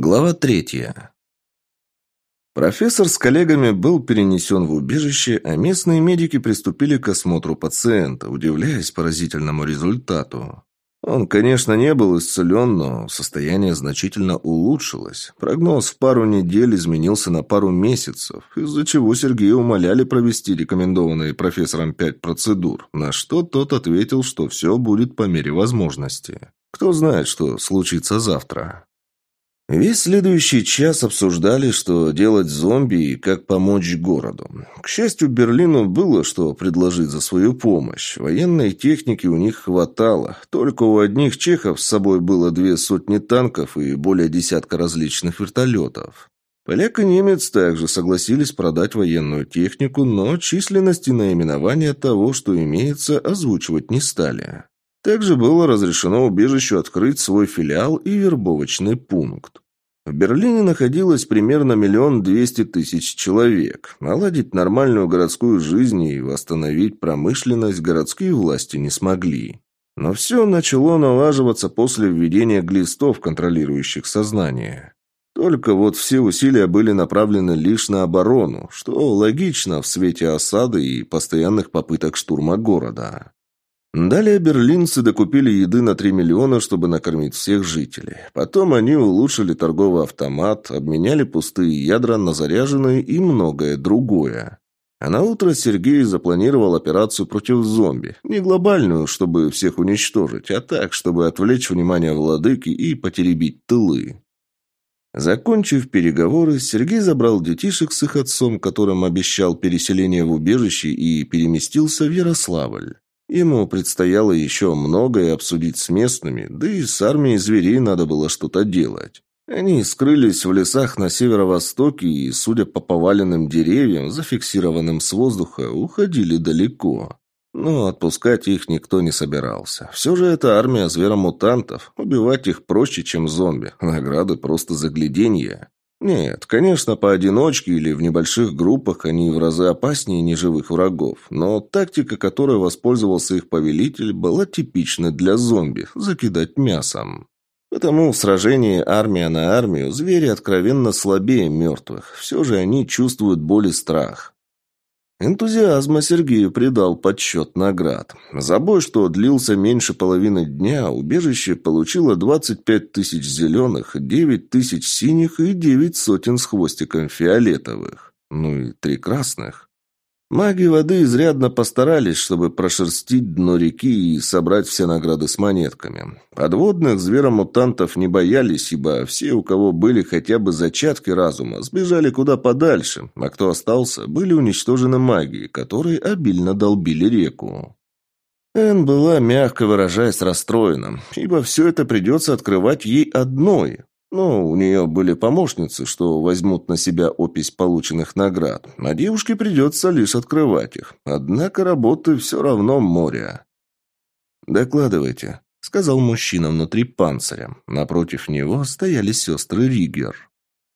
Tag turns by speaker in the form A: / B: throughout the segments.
A: Глава третья. Профессор с коллегами был перенесен в убежище, а местные медики приступили к осмотру пациента, удивляясь поразительному результату. Он, конечно, не был исцелен, но состояние значительно улучшилось. Прогноз в пару недель изменился на пару месяцев, из-за чего Сергея умоляли провести рекомендованные профессором пять процедур, на что тот ответил, что все будет по мере возможности. Кто знает, что случится завтра. Весь следующий час обсуждали, что делать зомби и как помочь городу. К счастью, Берлину было что предложить за свою помощь. Военной техники у них хватало. Только у одних чехов с собой было две сотни танков и более десятка различных вертолетов. Поляк и немец также согласились продать военную технику, но численность и наименование того, что имеется, озвучивать не стали. Также было разрешено убежищу открыть свой филиал и вербовочный пункт. В Берлине находилось примерно миллион двести тысяч человек. Наладить нормальную городскую жизнь и восстановить промышленность городские власти не смогли. Но все начало налаживаться после введения глистов, контролирующих сознание. Только вот все усилия были направлены лишь на оборону, что логично в свете осады и постоянных попыток штурма города. Далее берлинцы докупили еды на 3 миллиона, чтобы накормить всех жителей. Потом они улучшили торговый автомат, обменяли пустые ядра на заряженные и многое другое. А на утро Сергей запланировал операцию против зомби. Не глобальную, чтобы всех уничтожить, а так, чтобы отвлечь внимание владыки и потеребить тылы. Закончив переговоры, Сергей забрал детишек с их отцом, которым обещал переселение в убежище, и переместился в Ярославль. Ему предстояло еще многое обсудить с местными, да и с армией зверей надо было что-то делать. Они скрылись в лесах на северо-востоке и, судя по поваленным деревьям, зафиксированным с воздуха, уходили далеко. Но отпускать их никто не собирался. Все же это армия зверомутантов. Убивать их проще, чем зомби. Награды просто загляденье. Нет, конечно, поодиночке или в небольших группах они в разы опаснее неживых врагов, но тактика, которой воспользовался их повелитель, была типичной для зомби – закидать мясом. Потому в сражении армия на армию звери откровенно слабее мертвых, все же они чувствуют боль и страх. Энтузиазма Сергею придал подсчет наград. За бой, что длился меньше половины дня, убежище получило 25 тысяч зеленых, 9 тысяч синих и 9 сотен с хвостиком фиолетовых. Ну и три красных. Маги воды изрядно постарались, чтобы прошерстить дно реки и собрать все награды с монетками. Подводных зверомутантов не боялись, ибо все, у кого были хотя бы зачатки разума, сбежали куда подальше, а кто остался, были уничтожены магией, которые обильно долбили реку. Эн была, мягко выражаясь, расстроена, ибо все это придется открывать ей одной. Ну, у нее были помощницы, что возьмут на себя опись полученных наград, а девушке придется лишь открывать их. Однако работы все равно море. «Докладывайте», — сказал мужчина внутри панциря. Напротив него стояли сестры Ригер.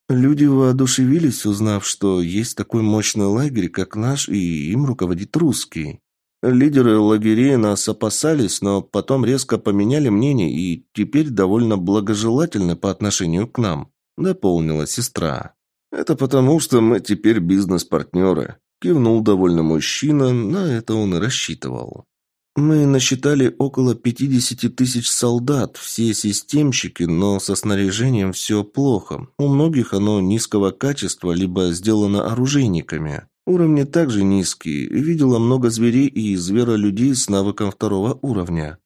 A: Люди воодушевились, узнав, что есть такой мощный лагерь, как наш, и им руководит русский. Лидеры лагерей нас опасались, но потом резко поменяли мнение и теперь довольно благожелательны по отношению к нам», — дополнила сестра. «Это потому, что мы теперь бизнес-партнеры», — кивнул довольно мужчина, на это он и рассчитывал. «Мы насчитали около 50 тысяч солдат, все системщики, но со снаряжением все плохо. У многих оно низкого качества, либо сделано оружейниками. Уровни также низкие. Видела много зверей и зверолюдей с навыком второго уровня.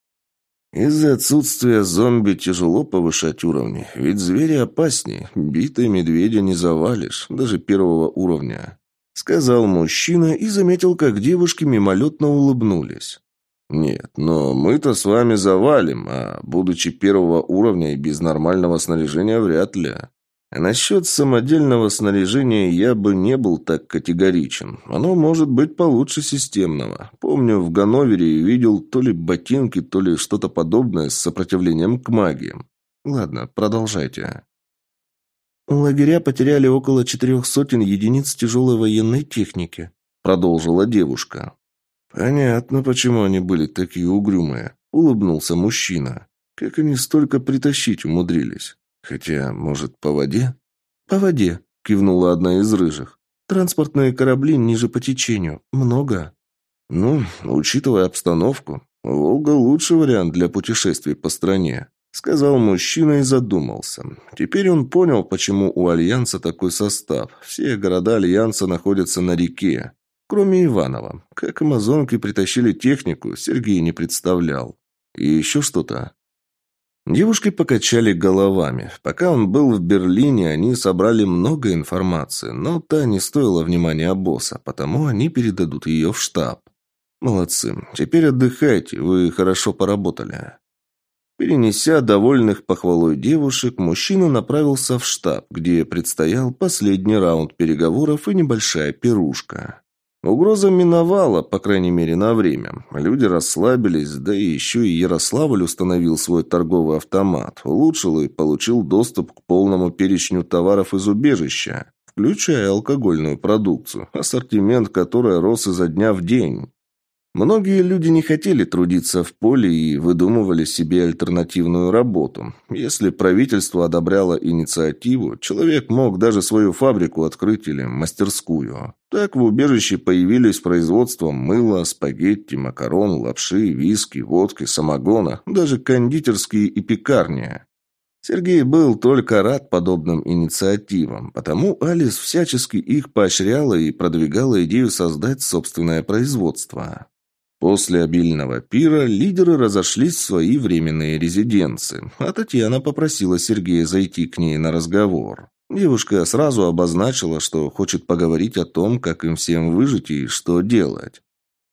A: Из-за отсутствия зомби тяжело повышать уровни, ведь звери опаснее. Битые медведя не завалишь, даже первого уровня. Сказал мужчина и заметил, как девушки мимолетно улыбнулись. «Нет, но мы-то с вами завалим, а будучи первого уровня и без нормального снаряжения вряд ли. А насчет самодельного снаряжения я бы не был так категоричен. Оно может быть получше системного. Помню, в Ганновере видел то ли ботинки, то ли что-то подобное с сопротивлением к магии. Ладно, продолжайте. Лагеря потеряли около четырех сотен единиц тяжелой военной техники, продолжила девушка. Понятно, почему они были такие угрюмые, улыбнулся мужчина. Как они столько притащить умудрились? Хотя, может, по воде?
B: По воде, кивнула одна из рыжих. Транспортные корабли ниже по течению. Много.
A: Ну, учитывая обстановку, Волга лучший вариант для путешествий по стране. Сказал мужчина и задумался. Теперь он понял, почему у Альянса такой состав. Все города Альянса находятся на реке. Кроме Иванова. Как амазонки притащили технику, Сергей не представлял. И еще что-то. Девушки покачали головами. Пока он был в Берлине, они собрали много информации, но та не стоила внимания босса, потому они передадут ее в штаб. Молодцы. Теперь отдыхайте, вы хорошо поработали. Перенеся довольных похвалой девушек, мужчина направился в штаб, где предстоял последний раунд переговоров и небольшая пирушка. Угроза миновала, по крайней мере, на время. Люди расслабились, да и еще и Ярославль установил свой торговый автомат, улучшил и получил доступ к полному перечню товаров из убежища, включая алкогольную продукцию, ассортимент которой рос изо дня в день. Многие люди не хотели трудиться в поле и выдумывали себе альтернативную работу. Если правительство одобряло инициативу, человек мог даже свою фабрику открыть или мастерскую. Так в убежище появились производства мыла, спагетти, макарон, лапши, виски, водки, самогона, даже кондитерские и пекарни. Сергей был только рад подобным инициативам, потому Алис всячески их поощряла и продвигала идею создать собственное производство. После обильного пира лидеры разошлись в свои временные резиденции, а Татьяна попросила Сергея зайти к ней на разговор. Девушка сразу обозначила, что хочет поговорить о том, как им всем выжить и что делать.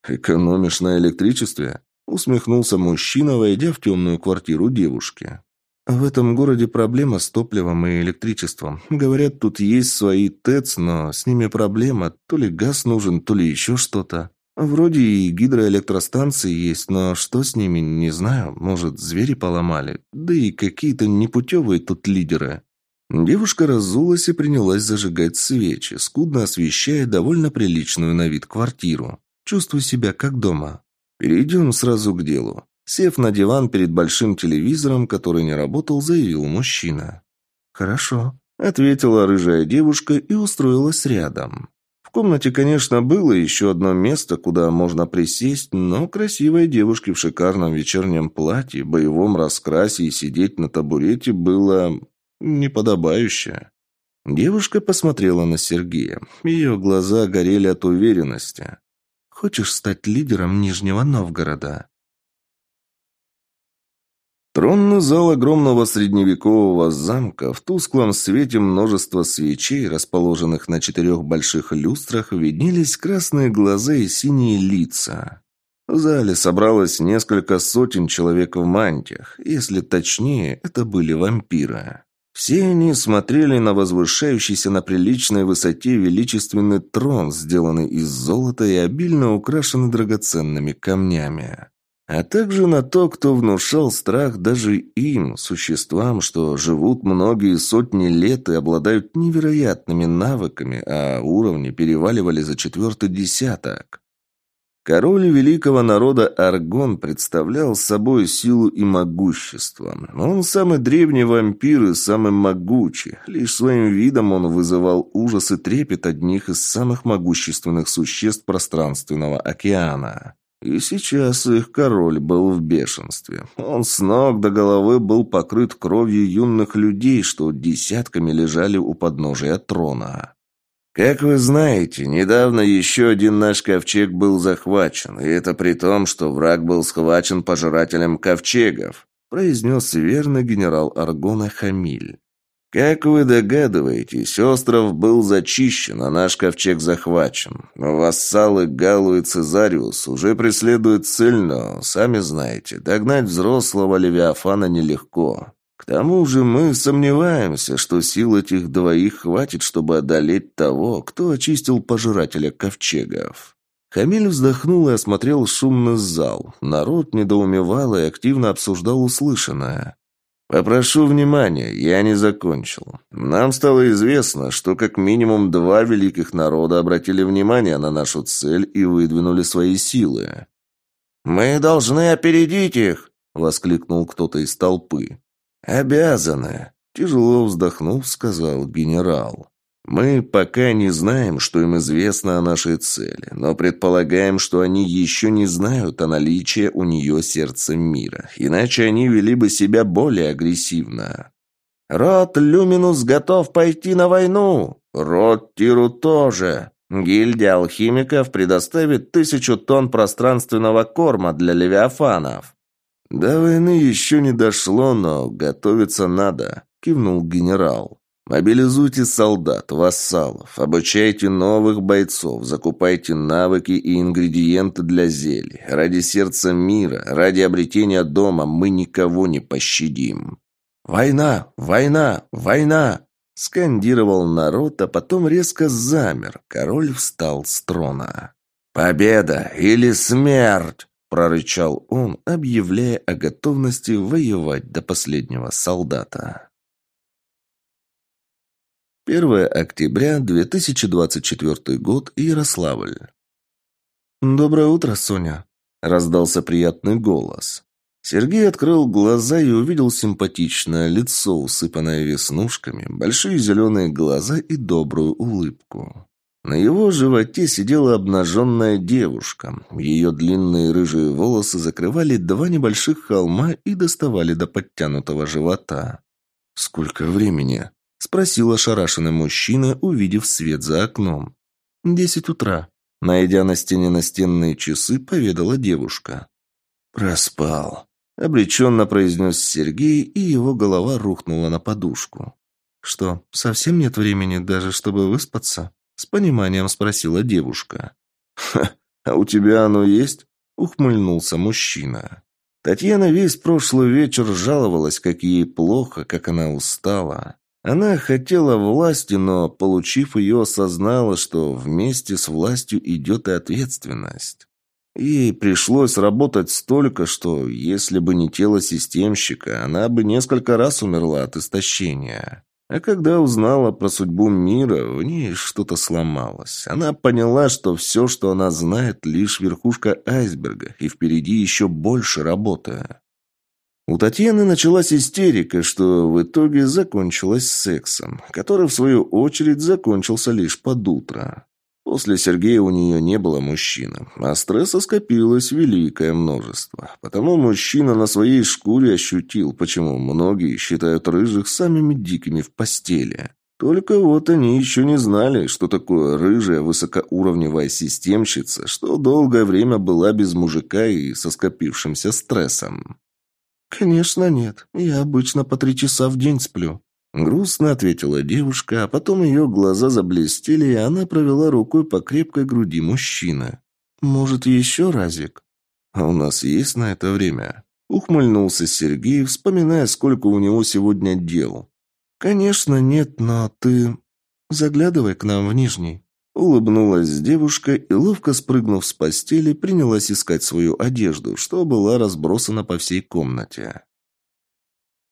A: «Экономишь на электричестве?» – усмехнулся мужчина, войдя в темную квартиру девушки. «В этом городе проблема с топливом и электричеством. Говорят, тут есть свои ТЭЦ, но с ними проблема. То ли газ нужен, то ли еще что-то. Вроде и гидроэлектростанции есть, но что с ними, не знаю. Может, звери поломали. Да и какие-то непутевые тут лидеры. Девушка разулась и принялась зажигать свечи, скудно освещая довольно приличную на вид квартиру. Чувствую себя как дома. Перейдем сразу к делу. Сев на диван перед большим телевизором, который не работал, заявил мужчина. «Хорошо», — ответила рыжая девушка и устроилась рядом. В комнате, конечно, было еще одно место, куда можно присесть, но красивой девушке в шикарном вечернем платье, боевом раскрасе и сидеть на табурете было неподобающе. Девушка посмотрела на Сергея. Ее глаза горели от уверенности. «Хочешь стать лидером Нижнего Новгорода?» Тронный зал огромного средневекового замка в тусклом свете множества свечей, расположенных на четырех больших люстрах, виднелись красные глаза и синие лица. В зале собралось несколько сотен человек в мантиях, если точнее, это были вампиры. Все они смотрели на возвышающийся на приличной высоте величественный трон, сделанный из золота и обильно украшенный драгоценными камнями а также на то, кто внушал страх даже им, существам, что живут многие сотни лет и обладают невероятными навыками, а уровни переваливали за четвертый десяток. Король великого народа Аргон представлял собой силу и могущество. Он самый древний вампир и самый могучий. Лишь своим видом он вызывал ужас и трепет одних из самых могущественных существ пространственного океана. И сейчас их король был в бешенстве. Он с ног до головы был покрыт кровью юных людей, что десятками лежали у подножия трона. Как вы знаете, недавно еще один наш ковчег был захвачен, и это при том, что враг был схвачен пожирателем ковчегов, произнес верный генерал Аргона Хамиль. Как вы догадываетесь, остров был зачищен, а наш ковчег захвачен. Вассалы Галу и Цезариус уже преследуют цель, сами знаете, догнать взрослого Левиафана нелегко. К тому же мы сомневаемся, что сил этих двоих хватит, чтобы одолеть того, кто очистил пожирателя ковчегов. Хамиль вздохнул и осмотрел шумный зал. Народ недоумевал и активно обсуждал услышанное. «Попрошу внимания, я не закончил. Нам стало известно, что как минимум два великих народа обратили внимание на нашу цель и выдвинули свои силы». «Мы должны опередить их!» — воскликнул кто-то из толпы. «Обязаны!» Тяжело вздохнув, сказал генерал. Мы пока не знаем, что им известно о нашей цели, но предполагаем, что они еще не знают о наличии у нее сердца мира, иначе они вели бы себя более агрессивно. «Рот Люминус готов пойти на войну! Рот Тиру тоже! Гильдия алхимиков предоставит тысячу тонн пространственного корма для левиафанов!» «До войны еще не дошло, но готовиться надо», — кивнул генерал. Мобилизуйте солдат, вассалов, обучайте новых бойцов, закупайте навыки и ингредиенты для зелий. Ради сердца мира, ради обретения дома мы никого не пощадим. «Война! Война! Война!» Скандировал народ, а потом резко замер. Король встал с трона. «Победа или смерть!» прорычал он, объявляя о готовности воевать до последнего солдата. 1 октября 2024 год, Ярославль.
B: «Доброе утро, Соня», – раздался приятный голос. Сергей открыл глаза и увидел симпатичное лицо, усыпанное веснушками, большие зеленые глаза и добрую улыбку. На его животе сидела обнаженная девушка. Ее длинные рыжие волосы закрывали два небольших холма и доставали до подтянутого живота. «Сколько времени?» – спросил ошарашенный мужчина, увидев свет за окном. «Десять утра», – найдя на стене настенные часы, поведала девушка.
A: «Проспал», – обреченно произнес Сергей, и его голова рухнула на подушку.
B: «Что, совсем нет времени даже, чтобы выспаться?» – с пониманием спросила девушка.
A: «Ха, а у тебя оно есть?» – ухмыльнулся мужчина. Татьяна весь прошлый вечер жаловалась, как ей плохо, как она устала. Она хотела власти, но, получив ее, осознала, что вместе с властью идет и ответственность. Ей пришлось работать столько, что, если бы не тело системщика, она бы несколько раз умерла от истощения. А когда узнала про судьбу мира, в ней что-то сломалось. Она поняла, что все, что она знает, лишь верхушка айсберга, и впереди еще больше работы. У Татьяны началась истерика, что в итоге закончилась сексом, который, в свою очередь, закончился лишь под утро. После Сергея у нее не было мужчины, а стресса скопилось великое множество. Потому мужчина на своей шкуре ощутил, почему многие считают рыжих самыми дикими в постели. Только вот они еще не знали, что такое рыжая высокоуровневая системщица, что долгое время была без мужика и со скопившимся стрессом.
B: «Конечно нет. Я обычно по три часа в день сплю».
A: Грустно ответила девушка, а потом ее глаза заблестели, и она провела рукой по крепкой груди мужчины.
B: «Может, еще разик?»
A: «А у нас есть на это время?» Ухмыльнулся Сергей, вспоминая, сколько у него сегодня дел.
B: «Конечно нет, но ты... Заглядывай к нам в Нижний».
A: Улыбнулась девушка и, ловко спрыгнув с постели, принялась искать свою одежду, что была разбросана по всей комнате.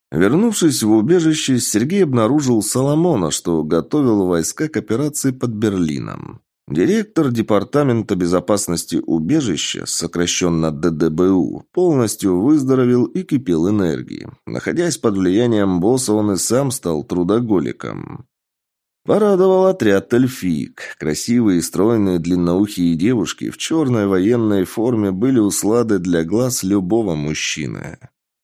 A: Вернувшись в убежище, Сергей обнаружил Соломона, что готовил войска к операции под Берлином. Директор Департамента безопасности убежища, сокращенно ДДБУ, полностью выздоровел и кипел энергией. Находясь под влиянием босса, он и сам стал трудоголиком. Порадовал отряд эльфиек. Красивые, стройные, длинноухие девушки в черной военной форме были услады для глаз любого мужчины.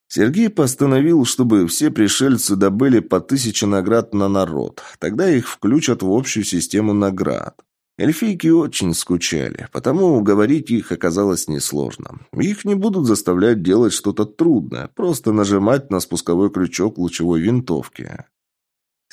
A: Сергей постановил, чтобы все пришельцы добыли по тысяче наград на народ. Тогда их включат в общую систему наград. Эльфийки очень скучали, потому уговорить их оказалось несложно. Их не будут заставлять делать что-то трудное, просто нажимать на спусковой крючок лучевой винтовки.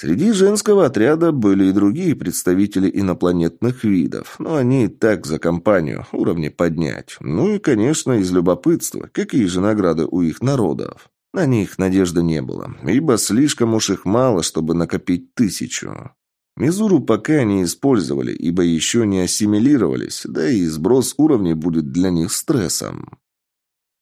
A: Среди женского отряда были и другие представители инопланетных видов, но они так за компанию, уровни поднять. Ну и, конечно, из любопытства, какие же награды у их народов. На них надежды не было, ибо слишком уж их мало, чтобы накопить тысячу. Мизуру пока не использовали, ибо еще не ассимилировались, да и сброс уровней будет для них стрессом.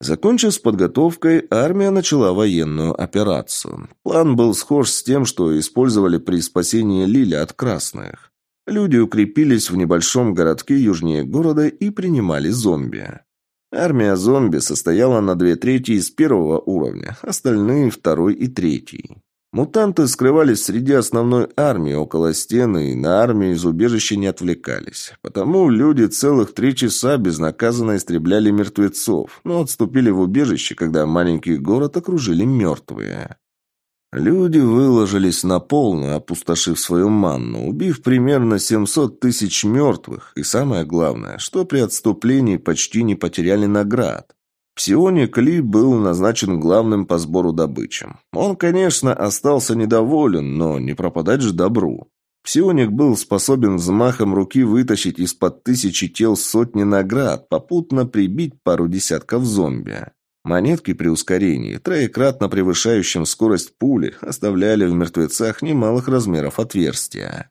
A: Закончив с подготовкой, армия начала военную операцию. План был схож с тем, что использовали при спасении Лиля от красных. Люди укрепились в небольшом городке южнее города и принимали зомби. Армия зомби состояла на две трети из первого уровня, остальные – второй и третий. Мутанты скрывались среди основной армии около стены и на армию из убежища не отвлекались. Потому люди целых три часа безнаказанно истребляли мертвецов, но отступили в убежище, когда маленький город окружили мертвые. Люди выложились на полную, опустошив свою манну, убив примерно 700 тысяч мертвых, и самое главное, что при отступлении почти не потеряли наград. Псионик Ли был назначен главным по сбору добычи. Он, конечно, остался недоволен, но не пропадать же добру. Псионик был способен взмахом руки вытащить из-под тысячи тел сотни наград, попутно прибить пару десятков зомби. Монетки при ускорении, троекратно превышающем скорость пули, оставляли в мертвецах немалых размеров отверстия.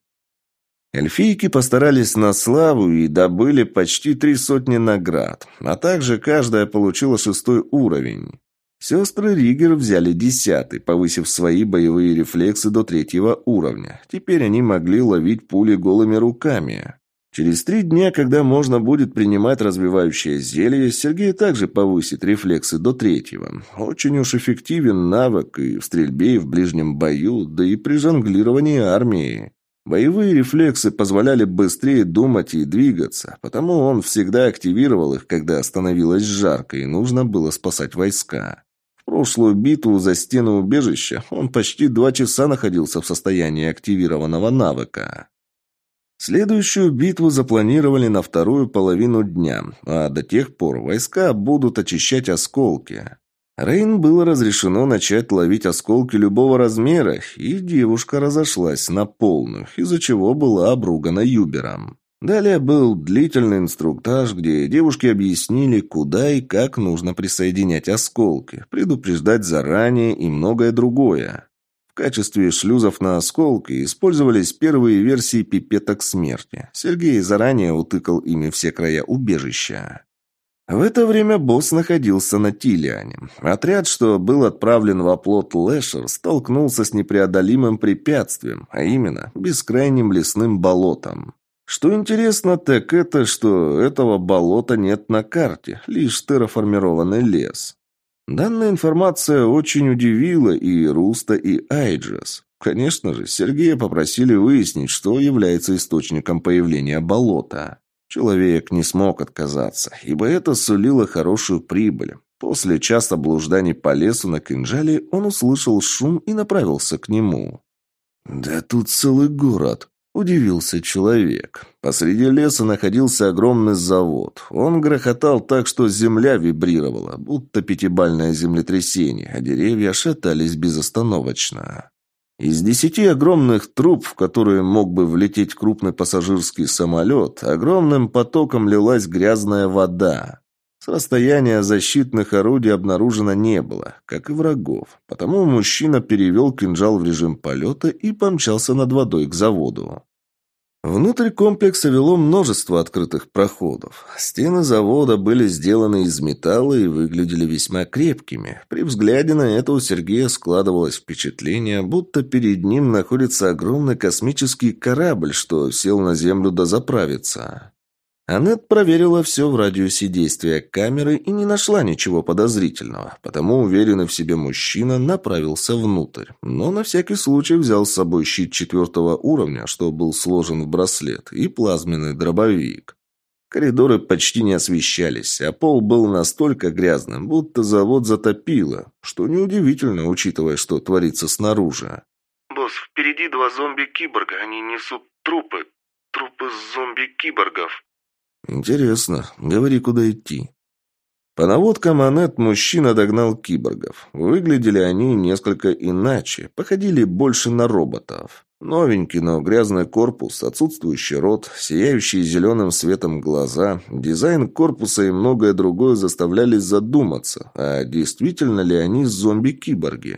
A: Эльфийки постарались на славу и добыли почти три сотни наград, а также каждая получила шестой уровень. Сестры Ригер взяли десятый, повысив свои боевые рефлексы до третьего уровня. Теперь они могли ловить пули голыми руками. Через три дня, когда можно будет принимать развивающее зелье, Сергей также повысит рефлексы до третьего. Очень уж эффективен навык и в стрельбе, и в ближнем бою, да и при жонглировании армией. Боевые рефлексы позволяли быстрее думать и двигаться, потому он всегда активировал их, когда становилось жарко и нужно было спасать войска. В прошлую битву за стену убежища он почти два часа находился в состоянии активированного навыка. Следующую битву запланировали на вторую половину дня, а до тех пор войска будут очищать осколки. Рейн было разрешено начать ловить осколки любого размера, и девушка разошлась на полную, из-за чего была обругана Юбером. Далее был длительный инструктаж, где девушки объяснили, куда и как нужно присоединять осколки, предупреждать заранее и многое другое. В качестве шлюзов на осколки использовались первые версии пипеток смерти. Сергей заранее утыкал ими все края убежища. В это время босс находился на Тилиане. Отряд, что был отправлен в оплот Лэшер, столкнулся с непреодолимым препятствием, а именно бескрайним лесным болотом. Что интересно, так это, что этого болота нет на карте, лишь терраформированный лес. Данная информация очень удивила и Руста, и Айджес. Конечно же, Сергея попросили выяснить, что является источником появления болота. Человек не смог отказаться, ибо это сулило хорошую прибыль. После часа блужданий по лесу на кинжале он услышал шум и направился к нему. «Да тут целый город», – удивился человек. Посреди леса находился огромный завод. Он грохотал так, что земля вибрировала, будто пятибальное землетрясение, а деревья шатались безостановочно. Из десяти огромных труб, в которые мог бы влететь крупный пассажирский самолет, огромным потоком лилась грязная вода. С расстояния защитных орудий обнаружено не было, как и врагов. Потому мужчина перевел кинжал в режим полета и помчался над водой к заводу. Внутрь комплекса вело множество открытых проходов. Стены завода были сделаны из металла и выглядели весьма крепкими. При взгляде на это у Сергея складывалось впечатление, будто перед ним находится огромный космический корабль, что сел на Землю дозаправиться. Аннет проверила все в радиусе действия камеры и не нашла ничего подозрительного, потому уверенный в себе мужчина направился внутрь, но на всякий случай взял с собой щит четвертого уровня, что был сложен в браслет, и плазменный дробовик. Коридоры почти не освещались, а пол был настолько грязным, будто завод затопило, что неудивительно, учитывая, что творится снаружи.
C: «Босс, впереди два зомби-киборга, они несут трупы, трупы зомби-киборгов»,
A: «Интересно. Говори, куда идти». По наводкам Анет мужчина догнал киборгов. Выглядели они несколько иначе, походили больше на роботов. Новенький, но грязный корпус, отсутствующий рот, сияющие зеленым светом глаза, дизайн корпуса и многое другое заставляли задуматься, а действительно ли они зомби-киборги.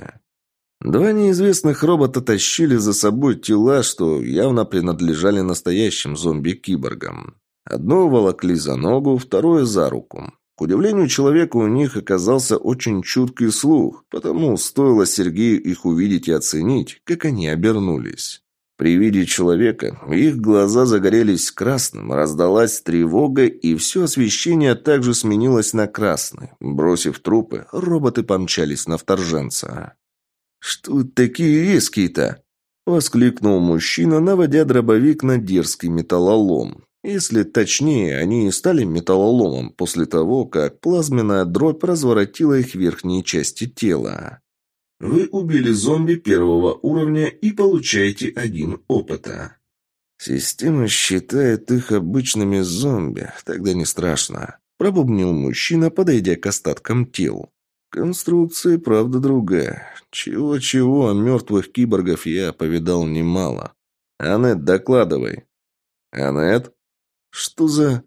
A: Два неизвестных робота тащили за собой тела, что явно принадлежали настоящим зомби-киборгам. Одно волокли за ногу, второе за руку. К удивлению человека у них оказался очень чуткий слух, потому стоило Сергею их увидеть и оценить, как они обернулись. При виде человека их глаза загорелись красным, раздалась тревога, и все освещение также сменилось на красный. Бросив трупы, роботы помчались на вторженца. «Что такие резкие-то?» – воскликнул мужчина, наводя дробовик на дерзкий металлолом. Если точнее, они стали металлоломом после того, как плазменная дробь разворотила их верхние части тела. Вы убили зомби первого уровня и получаете один опыта. Система считает их обычными зомби, тогда не страшно. Пробубнил мужчина, подойдя к остаткам тел. Конструкция, правда, другая. Чего-чего, а мертвых киборгов я повидал немало. Анет, докладывай. Анет? Что за...